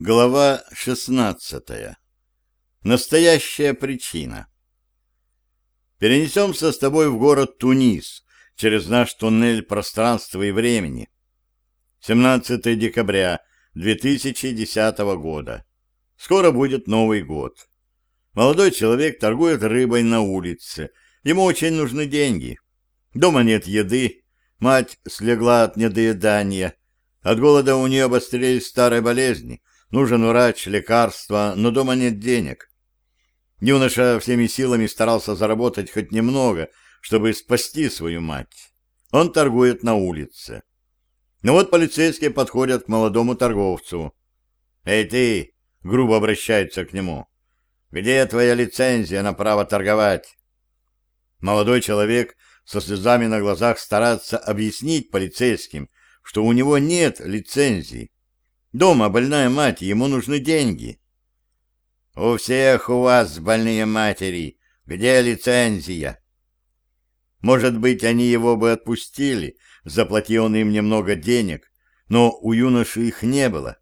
Глава 16. Настоящая причина. Перенесемся с тобой в город Тунис через наш туннель пространства и времени. 17 декабря 2010 года. Скоро будет Новый год. Молодой человек торгует рыбой на улице. Ему очень нужны деньги. Дома нет еды. Мать слегла от недоедания. От голода у нее обострились старые болезни – Нужен врач, лекарства, но дома нет денег. Юноша всеми силами старался заработать хоть немного, чтобы спасти свою мать. Он торгует на улице. Но вот полицейские подходят к молодому торговцу. «Эй ты!» — грубо обращаются к нему. «Где твоя лицензия на право торговать?» Молодой человек со слезами на глазах старается объяснить полицейским, что у него нет лицензии, Дома больная мать, ему нужны деньги. У всех у вас больные матери. Где лицензия? Может быть, они его бы отпустили, заплати он им немного денег, но у юноши их не было.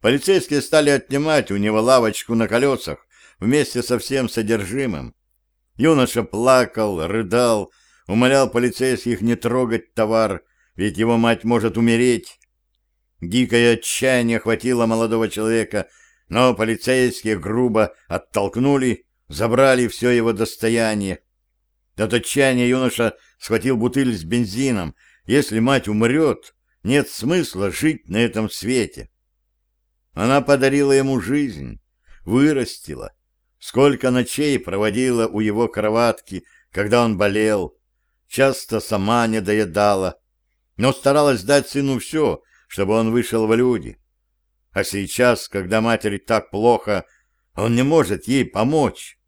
Полицейские стали отнимать у него лавочку на колесах вместе со всем содержимым. Юноша плакал, рыдал, умолял полицейских не трогать товар, ведь его мать может умереть. Дикое отчаяние охватило молодого человека, но полицейские грубо оттолкнули, забрали все его достояние. От отчаяния юноша схватил бутыль с бензином. Если мать умрет, нет смысла жить на этом свете. Она подарила ему жизнь, вырастила. Сколько ночей проводила у его кроватки, когда он болел. Часто сама не доедала, но старалась дать сыну все, чтобы он вышел в люди. А сейчас, когда матери так плохо, он не может ей помочь.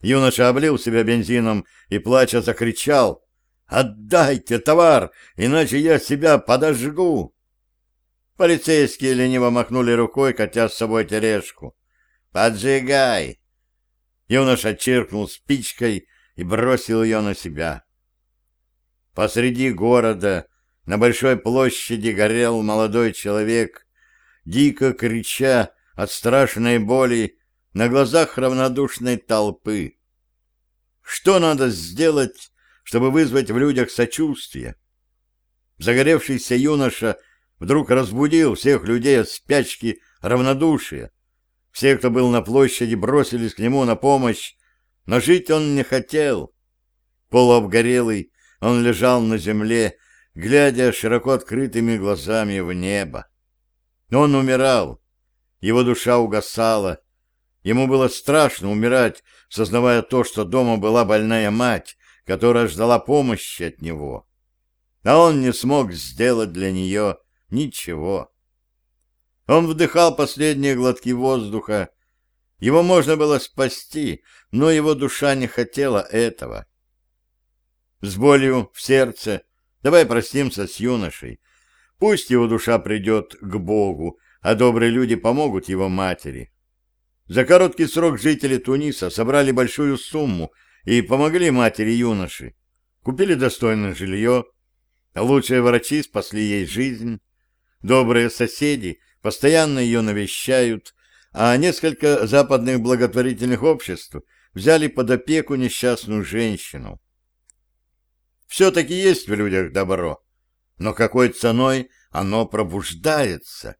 Юноша облил себя бензином и, плача, закричал «Отдайте товар, иначе я себя подожгу!» Полицейские лениво махнули рукой, катя с собой тележку. «Поджигай!» Юноша чиркнул спичкой и бросил ее на себя. Посреди города на большой площади горел молодой человек, дико крича от страшной боли на глазах равнодушной толпы. Что надо сделать, чтобы вызвать в людях сочувствие? Загоревшийся юноша вдруг разбудил всех людей от спячки равнодушия. Все, кто был на площади, бросились к нему на помощь, но жить он не хотел. Полуобгорелый, он лежал на земле, глядя широко открытыми глазами в небо. Он умирал, его душа угасала. Ему было страшно умирать, сознавая то, что дома была больная мать, которая ждала помощи от него. А он не смог сделать для нее ничего. Он вдыхал последние глотки воздуха. Его можно было спасти, но его душа не хотела этого. С болью в сердце Давай простимся с юношей. Пусть его душа придет к Богу, а добрые люди помогут его матери. За короткий срок жители Туниса собрали большую сумму и помогли матери юноши. Купили достойное жилье, лучшие врачи спасли ей жизнь, добрые соседи постоянно ее навещают, а несколько западных благотворительных обществ взяли под опеку несчастную женщину. Все-таки есть в людях добро, но какой ценой оно пробуждается?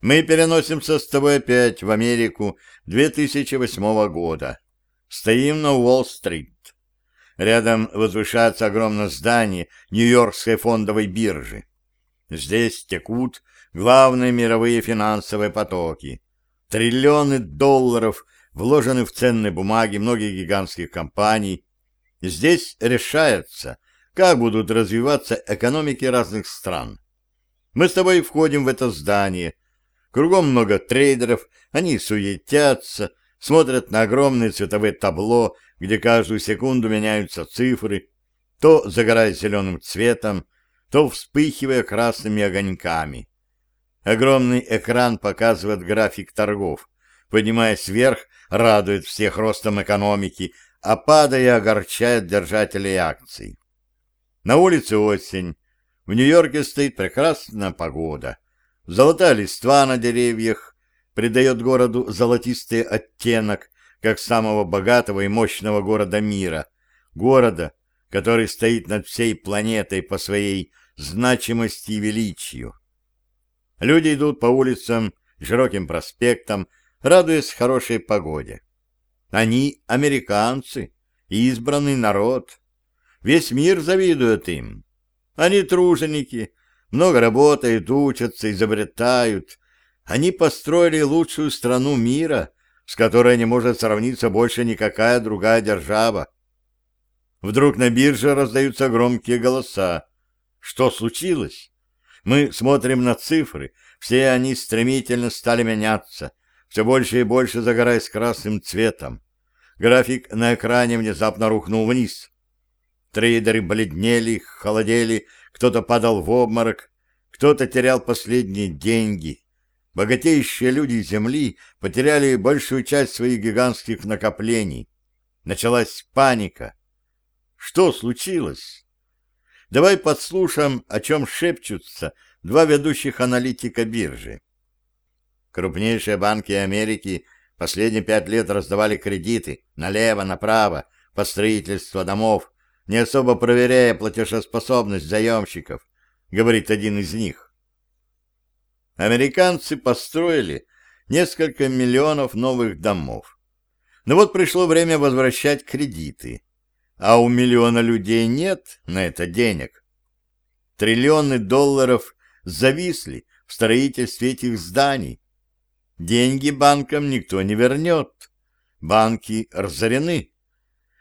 Мы переносимся с тобой опять в Америку 2008 года. Стоим на Уолл-стрит. Рядом возвышается огромное здание Нью-Йоркской фондовой биржи. Здесь текут главные мировые финансовые потоки. Триллионы долларов вложены в ценные бумаги многих гигантских компаний, Здесь решается, как будут развиваться экономики разных стран. Мы с тобой входим в это здание. Кругом много трейдеров, они суетятся, смотрят на огромное цветовое табло, где каждую секунду меняются цифры, то загорая зеленым цветом, то вспыхивая красными огоньками. Огромный экран показывает график торгов. Поднимаясь вверх, радует всех ростом экономики, а падая огорчает держателей акций. На улице осень. В Нью-Йорке стоит прекрасная погода. Золотая листва на деревьях придает городу золотистый оттенок, как самого богатого и мощного города мира, города, который стоит над всей планетой по своей значимости и величию. Люди идут по улицам, широким проспектам, радуясь хорошей погоде. Они американцы, избранный народ. Весь мир завидует им. Они труженики, много работают, учатся, изобретают. Они построили лучшую страну мира, с которой не может сравниться больше никакая другая держава. Вдруг на бирже раздаются громкие голоса. Что случилось? Мы смотрим на цифры, все они стремительно стали меняться, все больше и больше загораясь красным цветом. График на экране внезапно рухнул вниз. Трейдеры бледнели, холодели, кто-то падал в обморок, кто-то терял последние деньги. Богатейшие люди Земли потеряли большую часть своих гигантских накоплений. Началась паника. Что случилось? Давай подслушаем, о чем шепчутся два ведущих аналитика биржи. Крупнейшие банки Америки последние пять лет раздавали кредиты налево, направо, по строительству домов, не особо проверяя платежеспособность заемщиков, говорит один из них. Американцы построили несколько миллионов новых домов. Но вот пришло время возвращать кредиты, а у миллиона людей нет на это денег. Триллионы долларов зависли в строительстве этих зданий. Деньги банкам никто не вернет. Банки разорены.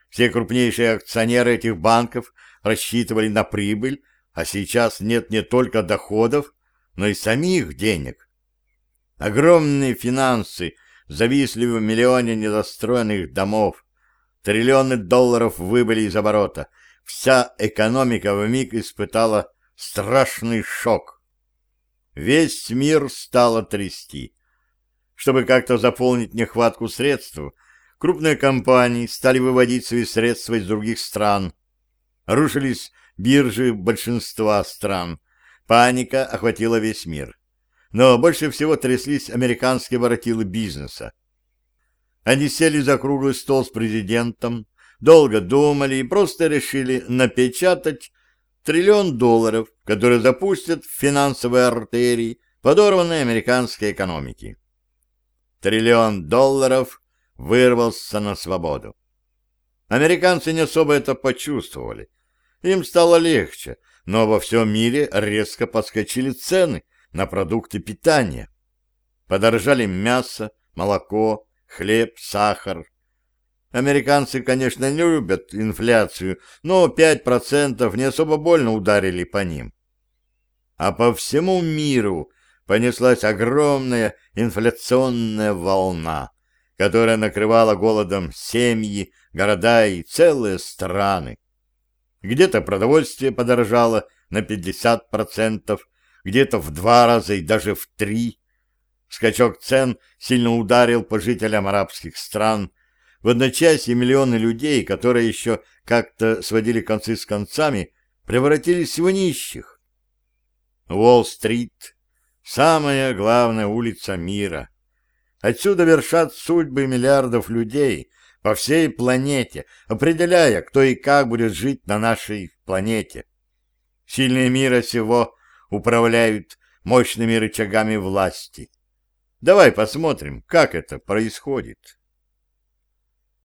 Все крупнейшие акционеры этих банков рассчитывали на прибыль, а сейчас нет не только доходов, но и самих денег. Огромные финансы зависли в миллионе недостроенных домов, триллионы долларов выбыли из оборота, вся экономика вмиг испытала страшный шок. Весь мир стало трясти. Чтобы как-то заполнить нехватку средств, Крупные компании стали выводить свои средства из других стран. Рушились биржи большинства стран. Паника охватила весь мир. Но больше всего тряслись американские воротилы бизнеса. Они сели за круглый стол с президентом, долго думали и просто решили напечатать триллион долларов, которые запустят в финансовые артерии подорванной американской экономики. Триллион долларов вырвался на свободу. Американцы не особо это почувствовали. Им стало легче, но во всем мире резко подскочили цены на продукты питания. Подорожали мясо, молоко, хлеб, сахар. Американцы, конечно, не любят инфляцию, но 5% не особо больно ударили по ним. А по всему миру понеслась огромная инфляционная волна которая накрывала голодом семьи, города и целые страны. Где-то продовольствие подорожало на 50%, где-то в два раза и даже в три. Скачок цен сильно ударил по жителям арабских стран. В одночасье миллионы людей, которые еще как-то сводили концы с концами, превратились в нищих. Уолл-стрит — самая главная улица мира — Отсюда вершат судьбы миллиардов людей по всей планете, определяя, кто и как будет жить на нашей планете. Сильные мира сего управляют мощными рычагами власти. Давай посмотрим, как это происходит.